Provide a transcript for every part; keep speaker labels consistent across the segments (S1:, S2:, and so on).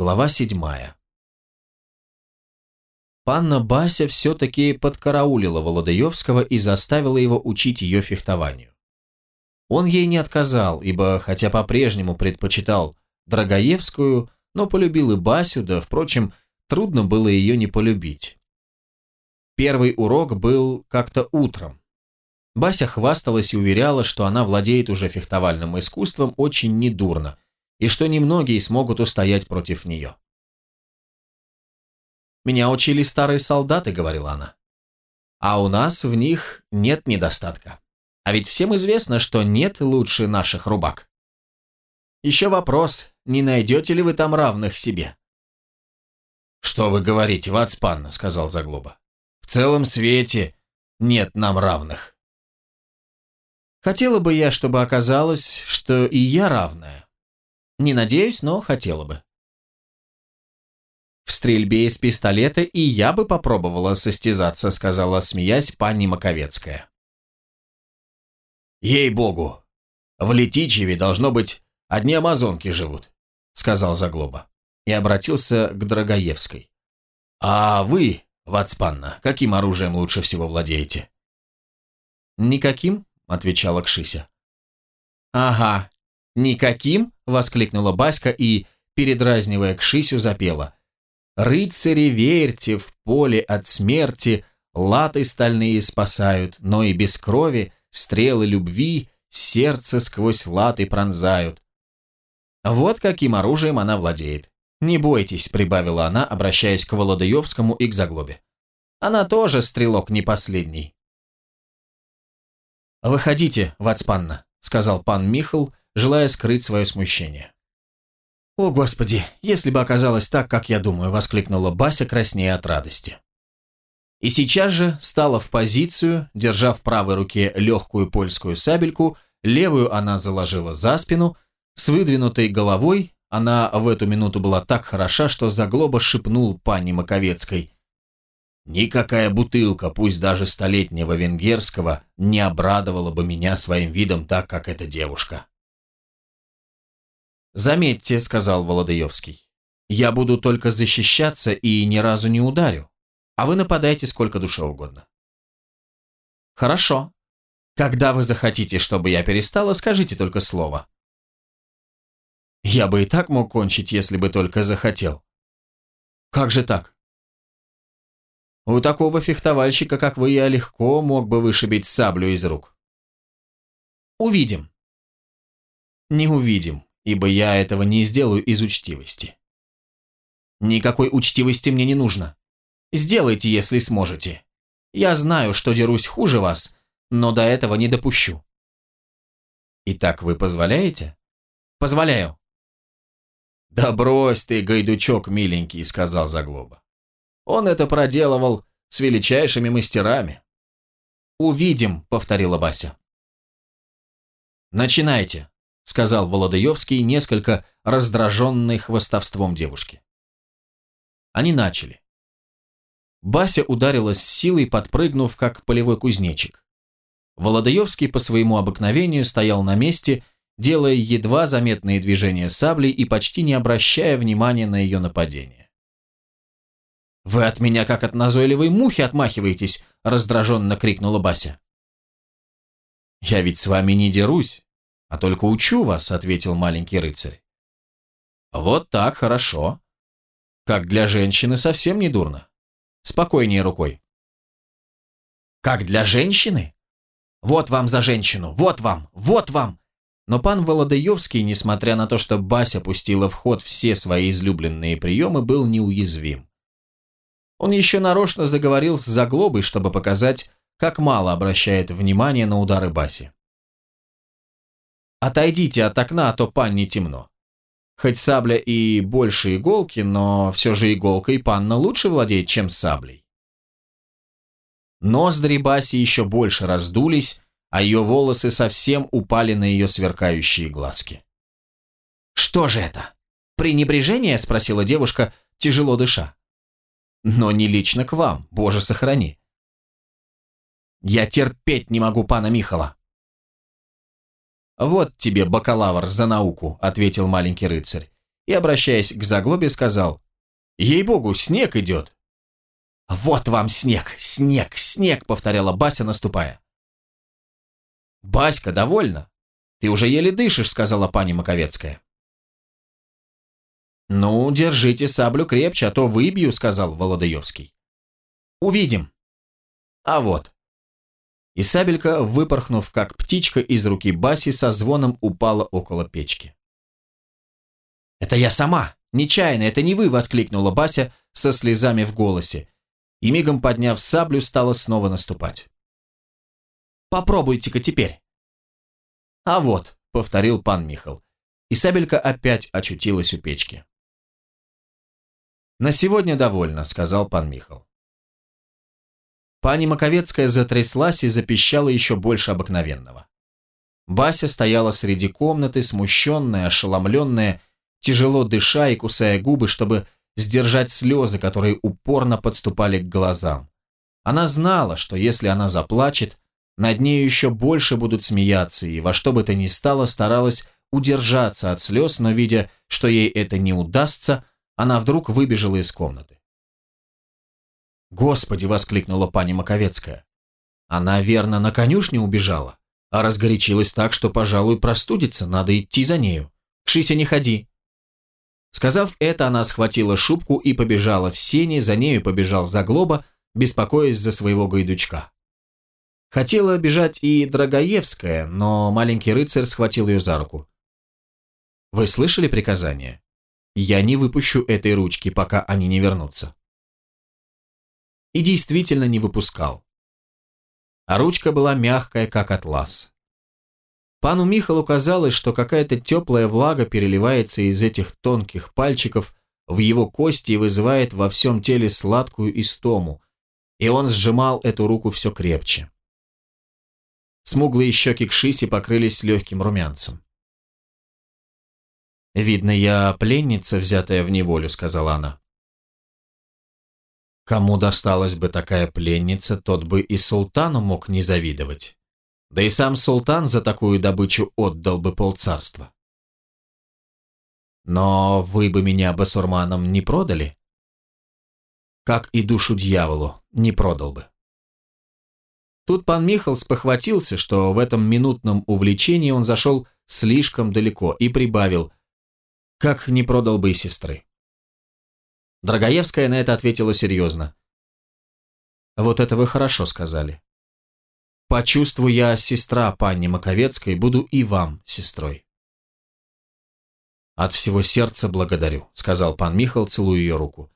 S1: Глава седьмая. Панна Бася все-таки подкараулила Володаевского и заставила его учить ее фехтованию. Он ей не отказал, ибо, хотя по-прежнему предпочитал Драгоевскую, но полюбил и Басю, да, впрочем, трудно было ее не полюбить. Первый урок был как-то утром. Бася хвасталась и уверяла, что она владеет уже фехтовальным искусством очень недурно – и что немногие смогут устоять против нее. «Меня учили старые солдаты», — говорила она. «А у нас в них нет недостатка. А ведь всем известно, что нет лучше наших рубак. Еще вопрос, не найдете ли вы там равных себе?» «Что вы говорите, Вацпанна», — сказал Заглоба. «В целом свете нет нам равных». «Хотела бы я, чтобы оказалось, что и я равная. Не надеюсь, но хотела бы. В стрельбе из пистолета и я бы попробовала состязаться, сказала, смеясь, пани Маковецкая. Ей-богу, в Летичеве, должно быть, одни амазонки живут, сказал Заглоба и обратился к Драгоевской. А вы, Вацпанна, каким оружием лучше всего владеете? Никаким, отвечала Кшися. Ага, никаким, воскликнула Баська и, передразнивая Кшисю, запела. «Рыцари, верьте, в поле от смерти латы стальные спасают, но и без крови стрелы любви сердце сквозь латы пронзают». Вот каким оружием она владеет. «Не бойтесь», — прибавила она, обращаясь к Володаевскому и к Заглобе. «Она тоже стрелок не последний». «Выходите, Вацпанна», — сказал пан Михал, желая скрыть свое смущение. «О, Господи, если бы оказалось так, как я думаю», — воскликнула Бася, краснея от радости. И сейчас же стала в позицию, держа в правой руке легкую польскую сабельку, левую она заложила за спину, с выдвинутой головой она в эту минуту была так хороша, что Заглоба шепнул пани Маковецкой. «Никакая бутылка, пусть даже столетнего венгерского, не обрадовала бы меня своим видом так, как эта девушка». «Заметьте», — сказал Володаевский, — «я буду только защищаться и ни разу не ударю, а вы нападайте сколько душе угодно». «Хорошо. Когда вы захотите, чтобы я перестала, скажите только слово». «Я бы и так мог кончить, если бы только захотел». «Как же так?» «У такого фехтовальщика, как вы, я легко мог бы вышибить саблю из рук». «Увидим». «Не увидим ибо я этого не сделаю из учтивости. Никакой учтивости мне не нужно. Сделайте, если сможете. Я знаю, что дерусь хуже вас, но до этого не допущу. Итак, вы позволяете? Позволяю. Да брось ты, гайдучок миленький, сказал Заглоба. Он это проделывал с величайшими мастерами. Увидим, повторила Бася. Начинайте сказал Володаевский, несколько раздраженный хвостовством девушки. Они начали. Бася ударилась с силой, подпрыгнув, как полевой кузнечик. Володаевский по своему обыкновению стоял на месте, делая едва заметные движения саблей и почти не обращая внимания на ее нападение. «Вы от меня как от назойливой мухи отмахиваетесь!» – раздраженно крикнула Бася. «Я ведь с вами не дерусь, а только учу вас», — ответил маленький рыцарь. «Вот так, хорошо. Как для женщины совсем не дурно. Спокойнее рукой». «Как для женщины? Вот вам за женщину, вот вам, вот вам!» Но пан Володаевский, несмотря на то, что Бася пустила в ход все свои излюбленные приемы, был неуязвим. Он еще нарочно заговорил с заглобой, чтобы показать, как мало обращает внимание на удары Баси. Отойдите от окна, а то панне темно. Хоть сабля и больше иголки, но все же иголкой панна лучше владеет, чем саблей. Ноздри Баси еще больше раздулись, а ее волосы совсем упали на ее сверкающие глазки. «Что же это? Пренебрежение?» – спросила девушка, тяжело дыша. «Но не лично к вам, боже сохрани». «Я терпеть не могу пана Михала. «Вот тебе, бакалавр, за науку», — ответил маленький рыцарь. и, обращаясь к заглобе, сказал, «Ей-богу, снег идет!» «Вот вам снег, снег, снег!» — повторяла Бася, наступая. «Баська, довольно. Ты уже еле дышишь», — сказала пани Маковецкая. «Ну, держите саблю крепче, а то выбью», — сказал Володаевский. «Увидим». «А вот». И сабелька, выпорхнув как птичка из руки Баси, со звоном упала около печки. «Это я сама! Нечаянно, это не вы!» — воскликнула Бася со слезами в голосе и, мигом подняв саблю, стала снова наступать. «Попробуйте-ка теперь!» «А вот», — повторил пан Михал, и сабелька опять очутилась у печки. «На сегодня довольно», — сказал пан Михал. Пани Маковецкая затряслась и запищала еще больше обыкновенного. Бася стояла среди комнаты, смущенная, ошеломленная, тяжело дыша и кусая губы, чтобы сдержать слезы, которые упорно подступали к глазам. Она знала, что если она заплачет, над нею еще больше будут смеяться, и во что бы то ни стало старалась удержаться от слез, но видя, что ей это не удастся, она вдруг выбежала из комнаты. «Господи!» — воскликнула пани Маковецкая. «Она, верно, на конюшню убежала, а разгорячилась так, что, пожалуй, простудится, надо идти за нею. Кшися, не ходи!» Сказав это, она схватила шубку и побежала в сени, за нею побежал Заглоба, беспокоясь за своего гайдучка. Хотела бежать и Драгоевская, но маленький рыцарь схватил ее за руку. «Вы слышали приказание? Я не выпущу этой ручки, пока они не вернутся». И действительно не выпускал. А ручка была мягкая, как атлас. Пану Михалу казалось, что какая-то теплая влага переливается из этих тонких пальчиков в его кости и вызывает во всем теле сладкую истому, и он сжимал эту руку все крепче. Смуглые щеки Кшиси покрылись легким румянцем. «Видно, я пленница, взятая в неволю», — сказала она. Кому досталась бы такая пленница, тот бы и султану мог не завидовать. Да и сам султан за такую добычу отдал бы полцарства. Но вы бы меня басурманам не продали? Как и душу дьяволу, не продал бы. Тут пан Михал спохватился, что в этом минутном увлечении он зашел слишком далеко и прибавил, как не продал бы и сестры. Драгоевская на это ответила серьезно. «Вот это вы хорошо сказали. Почувствую я сестра пани Маковецкой, буду и вам сестрой. От всего сердца благодарю, сказал пан Михал, целуя ее руку.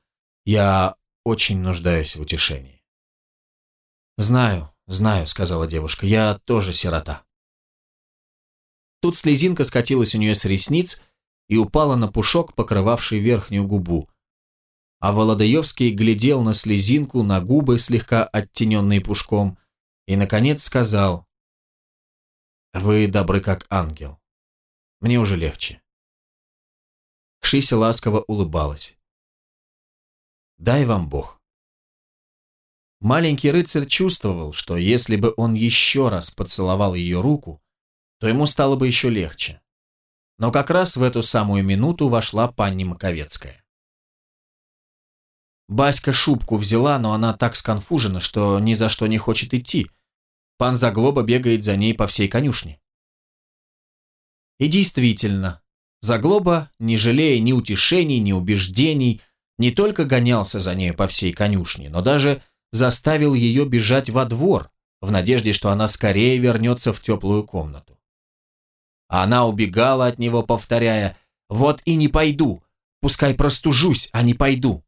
S1: Я очень нуждаюсь в утешении. Знаю, знаю, сказала девушка, я тоже сирота. Тут слезинка скатилась у нее с ресниц и упала на пушок, покрывавший верхнюю губу. А Володаевский глядел на слезинку, на губы, слегка оттененные пушком, и, наконец, сказал, «Вы добры, как ангел. Мне уже легче». Кшися ласково улыбалась. «Дай вам Бог». Маленький рыцарь чувствовал, что если бы он еще раз поцеловал ее руку, то ему стало бы еще легче. Но как раз в эту самую минуту вошла панни Маковецкая. Баська шубку взяла, но она так сконфужена, что ни за что не хочет идти. Пан Заглоба бегает за ней по всей конюшне. И действительно, Заглоба, не жалея ни утешений, ни убеждений, не только гонялся за ней по всей конюшне, но даже заставил ее бежать во двор, в надежде, что она скорее вернется в теплую комнату. А она убегала от него, повторяя «Вот и не пойду, пускай простужусь, а не пойду».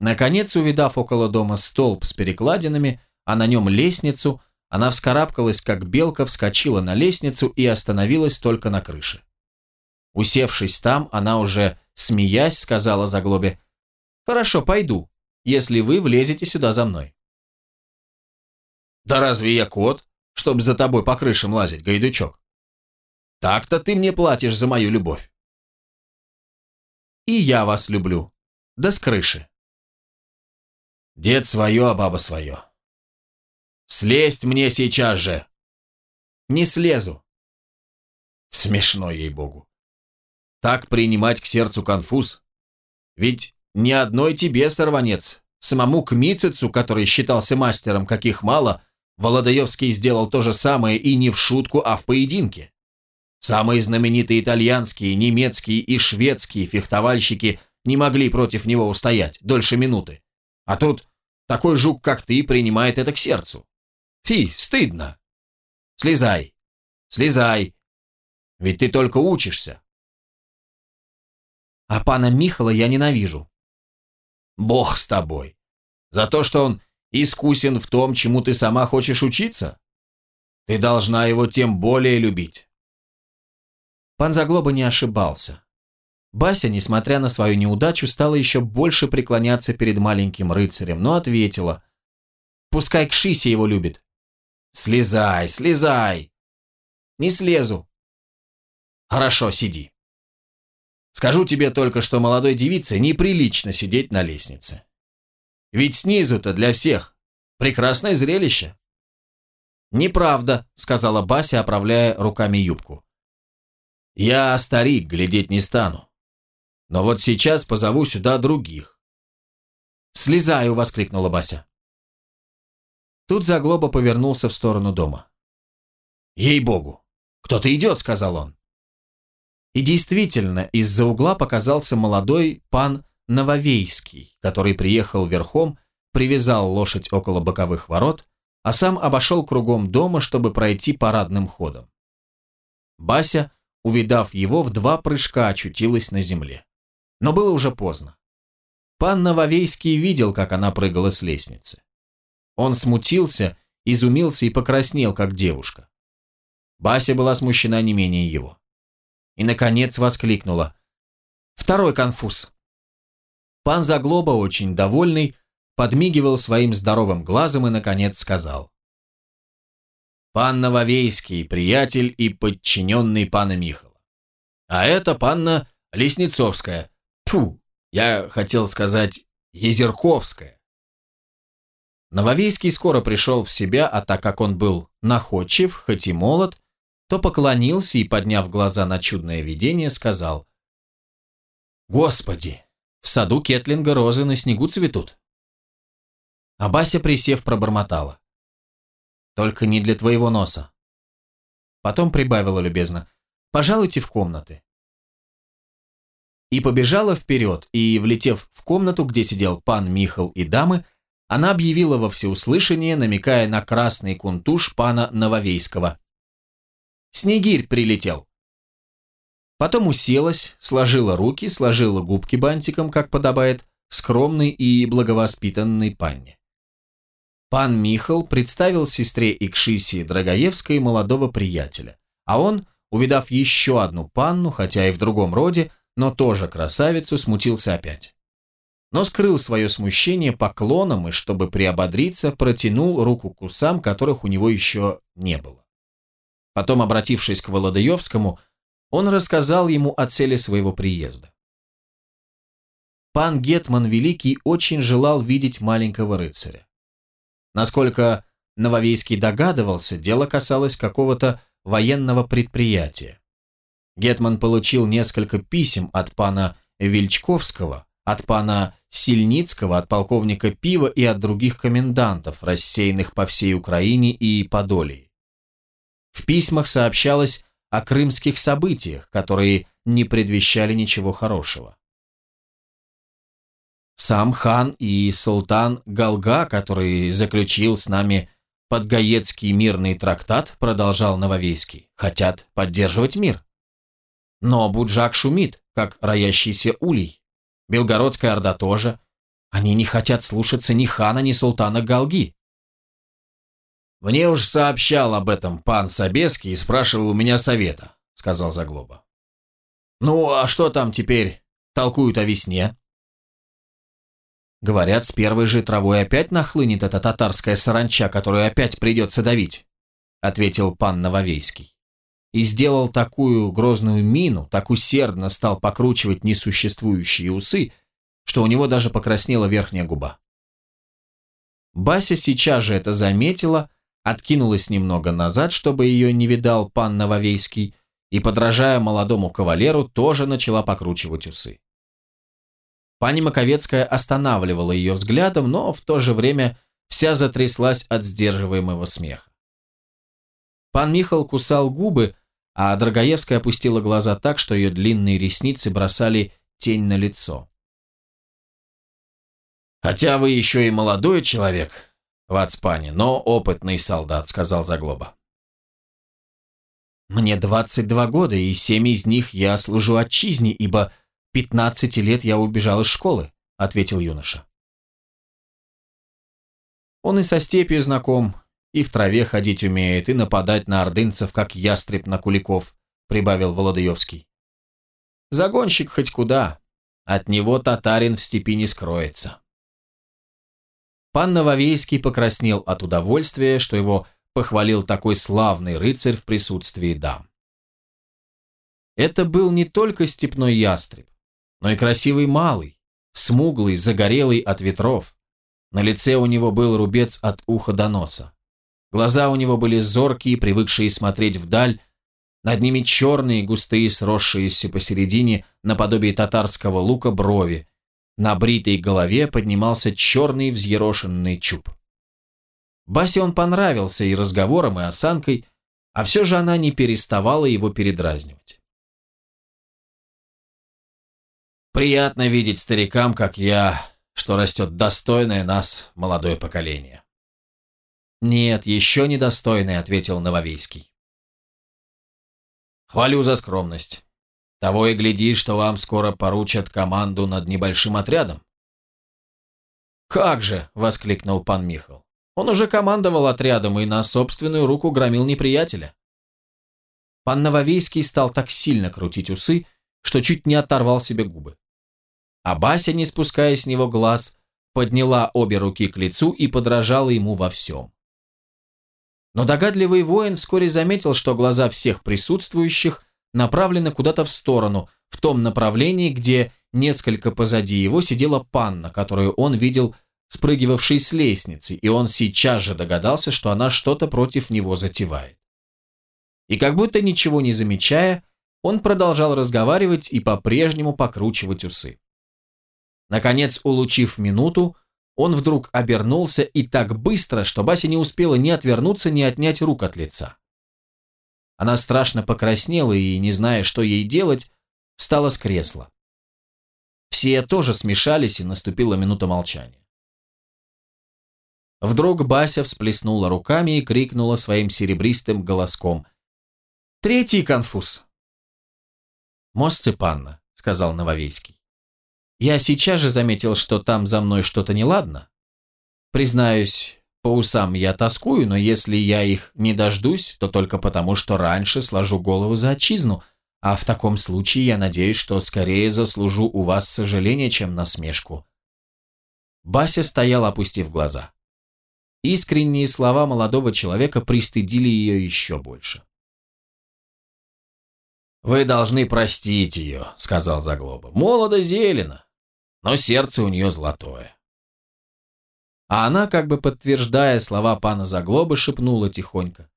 S1: Наконец, увидав около дома столб с перекладинами, а на нем лестницу, она вскарабкалась, как белка, вскочила на лестницу и остановилась только на крыше. Усевшись там, она уже, смеясь, сказала Заглобе, «Хорошо, пойду, если вы влезете сюда за мной». «Да разве я кот, чтобы за тобой по крышам лазить, гайдучок? Так-то ты мне платишь за мою любовь». «И я вас люблю, да с крыши». Дед свое, а баба свое. Слезть мне сейчас же. Не слезу. Смешно ей-богу. так принимать к сердцу конфуз? Ведь ни одной тебе, сорванец, самому Кмицецу, который считался мастером, каких мало, Володаевский сделал то же самое и не в шутку, а в поединке. Самые знаменитые итальянские, немецкие и шведские фехтовальщики не могли против него устоять дольше минуты. А тут такой жук, как ты, принимает это к сердцу. Фи, стыдно. Слезай, слезай. Ведь ты только учишься. А пана Михала я ненавижу. Бог с тобой. За то, что он искусен в том, чему ты сама хочешь учиться? Ты должна его тем более любить. Пан Заглоба не ошибался. Бася, несмотря на свою неудачу, стала еще больше преклоняться перед маленьким рыцарем, но ответила. «Пускай Кшися его любит». «Слезай, слезай!» «Не слезу». «Хорошо, сиди». Скажу тебе только, что молодой девице неприлично сидеть на лестнице. Ведь снизу-то для всех прекрасное зрелище. Неправда, сказала Бася, оправляя руками юбку. Я, старик, глядеть не стану. Но вот сейчас позову сюда других. «Слезаю!» — воскликнула Бася. Тут Заглоба повернулся в сторону дома. «Ей-богу! Кто-то идет!» — сказал он. И действительно, из-за угла показался молодой пан Нововейский, который приехал верхом, привязал лошадь около боковых ворот, а сам обошел кругом дома, чтобы пройти парадным ходом. Бася, увидав его, в два прыжка очутилась на земле. Но было уже поздно. Пан Нововейский видел, как она прыгала с лестницы. Он смутился, изумился и покраснел, как девушка. Бася была смущена не менее его и, наконец, воскликнула. «Второй конфуз». Пан Заглоба, очень довольный, подмигивал своим здоровым глазом и, наконец, сказал. «Пан Нововейский, приятель и подчиненный пана Михала. А это панна Леснецовская. Тьфу, я хотел сказать Езерковская». Нововейский скоро пришел в себя, а так как он был находчив, хоть и молод, то поклонился и, подняв глаза на чудное видение, сказал «Господи, в саду Кетлинга розы на снегу цветут». А Бася, присев, пробормотала. «Только не для твоего носа». Потом прибавила любезно «Пожалуйте в комнаты». И побежала вперед, и, влетев в комнату, где сидел пан Михал и дамы, она объявила во всеуслышание, намекая на красный кунтуш пана Нововейского. Снегирь прилетел. Потом уселась, сложила руки, сложила губки бантиком, как подобает, скромной и благовоспитанной панне. Пан Михал представил сестре Икшиси Драгоевской молодого приятеля, а он, увидав еще одну панну, хотя и в другом роде, но тоже красавицу, смутился опять. Но скрыл свое смущение поклоном и, чтобы приободриться, протянул руку к усам, которых у него еще не было. Потом, обратившись к Володаевскому, он рассказал ему о цели своего приезда. Пан Гетман Великий очень желал видеть маленького рыцаря. Насколько Нововейский догадывался, дело касалось какого-то военного предприятия. Гетман получил несколько писем от пана Вельчковского, от пана Сильницкого, от полковника Пива и от других комендантов, рассеянных по всей Украине и Подолии. В письмах сообщалось о крымских событиях, которые не предвещали ничего хорошего. Сам хан и султан Галга, который заключил с нами подгаецкий мирный трактат, продолжал Нововейский, хотят поддерживать мир. Но Буджак шумит, как роящийся улей. Белгородская орда тоже. Они не хотят слушаться ни хана, ни султана Галги. «Мне уж сообщал об этом пан Собеский и спрашивал у меня совета», — сказал Заглоба. «Ну, а что там теперь толкуют о весне?» Говорят, с первой же травой опять нахлынет эта татарская саранча, которую опять придется давить, ответил пан Нововейский. И сделал такую грозную мину, так усердно стал покручивать несуществующие усы, что у него даже покраснела верхняя губа. Бася сейчас же это заметила, откинулась немного назад, чтобы ее не видал пан Нововейский, и, подражая молодому кавалеру, тоже начала покручивать усы. Пани Маковецкая останавливала ее взглядом, но в то же время вся затряслась от сдерживаемого смеха. Пан Михал кусал губы, а Драгоевская опустила глаза так, что ее длинные ресницы бросали тень на лицо. «Хотя вы еще и молодой человек, Вацпани, но опытный солдат», — сказал Заглоба. «Мне 22 года, и семь из них я служу отчизне, ибо 15 лет я убежал из школы», — ответил юноша. Он и со степью знаком, и в траве ходить умеет, и нападать на ордынцев, как ястреб на куликов», — прибавил Володаевский. «Загонщик хоть куда, от него татарин в степи не скроется». Пан Нововейский покраснел от удовольствия, что его похвалил такой славный рыцарь в присутствии дам. Это был не только степной ястреб, но и красивый малый, смуглый, загорелый от ветров. На лице у него был рубец от уха до носа. Глаза у него были зоркие, привыкшие смотреть вдаль, над ними черные, густые, сросшиеся посередине, наподобие татарского лука, брови. На бритой голове поднимался черный взъерошенный чуб. Басе он понравился и разговором, и осанкой, а все же она не переставала его передразнивать. «Приятно видеть старикам, как я, что растет достойное нас молодое поколение». «Нет, еще недостойное», — ответил Нововейский. «Хвалю за скромность. Того и гляди, что вам скоро поручат команду над небольшим отрядом». «Как же!» — воскликнул пан Михал. Он уже командовал отрядом и на собственную руку громил неприятеля. Пан Нововейский стал так сильно крутить усы, что чуть не оторвал себе губы. А Бася, не спуская с него глаз, подняла обе руки к лицу и подражала ему во всем. Но догадливый воин вскоре заметил, что глаза всех присутствующих направлены куда-то в сторону, в том направлении, где несколько позади его сидела панна, которую он видел спрыгивавшей с лестницы, и он сейчас же догадался, что она что-то против него затевает. И как будто ничего не замечая, он продолжал разговаривать и по-прежнему покручивать усы. Наконец, улучив минуту, он вдруг обернулся и так быстро, что Бася не успела ни отвернуться, ни отнять рук от лица. Она страшно покраснела и, не зная, что ей делать, встала с кресла. Все тоже смешались, и наступила минута молчания. Вдруг Бася всплеснула руками и крикнула своим серебристым голоском. «Третий конфуз!» «Мост Степанна», — сказал Нововейский. «Я сейчас же заметил, что там за мной что-то неладно. Признаюсь, по усам я тоскую, но если я их не дождусь, то только потому, что раньше сложу голову за отчизну, а в таком случае я надеюсь, что скорее заслужу у вас сожаление, чем насмешку». Бася стоял, опустив глаза. Искренние слова молодого человека пристыдили ее еще больше. «Вы должны простить ее», — сказал Заглоба. «Молодо зелено, но сердце у нее золотое». А она, как бы подтверждая слова пана Заглобы, шепнула тихонько.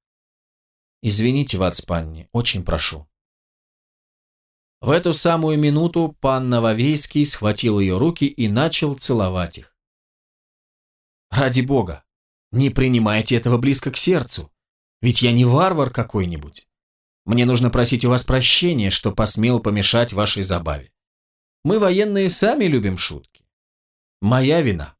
S1: «Извините, Вацпанни, очень прошу». В эту самую минуту пан Нововейский схватил ее руки и начал целовать их. «Ради бога, не принимайте этого близко к сердцу, ведь я не варвар какой-нибудь. Мне нужно просить у вас прощения, что посмел помешать вашей забаве. Мы, военные, сами любим шутки. Моя вина.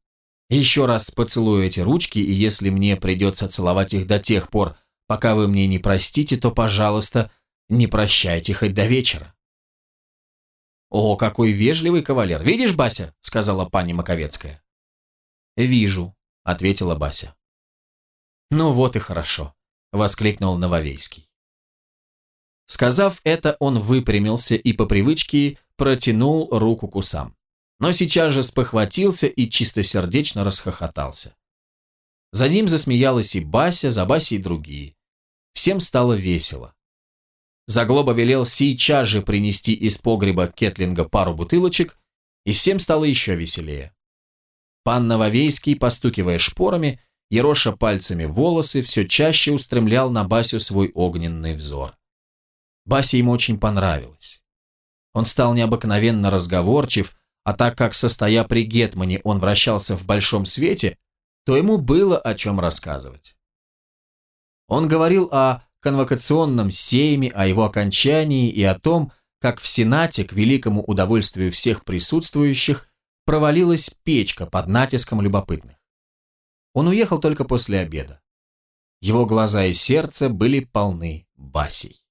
S1: Еще раз поцелую эти ручки, и если мне придется целовать их до тех пор, пока вы мне не простите, то, пожалуйста, не прощайте хоть до вечера. «О, какой вежливый кавалер! Видишь, Бася?» — сказала пани Маковецкая. «Вижу», — ответила Бася. «Ну вот и хорошо», — воскликнул Нововейский. Сказав это, он выпрямился и по привычке протянул руку к усам. Но сейчас же спохватился и чистосердечно расхохотался. За ним засмеялась и Бася, за Басей и другие. Всем стало весело. Заглоба велел сейчас же принести из погреба Кетлинга пару бутылочек, и всем стало еще веселее. Пан Нововейский, постукивая шпорами, ероша пальцами волосы, все чаще устремлял на Басю свой огненный взор. Басе ему очень понравилось. Он стал необыкновенно разговорчив, а так как, состоя при Гетмане, он вращался в большом свете, то ему было о чем рассказывать. Он говорил о конвокационном сейме, о его окончании и о том, как в Сенате, к великому удовольствию всех присутствующих, провалилась печка под натиском любопытных. Он уехал только после обеда. Его глаза и сердце были полны Басей.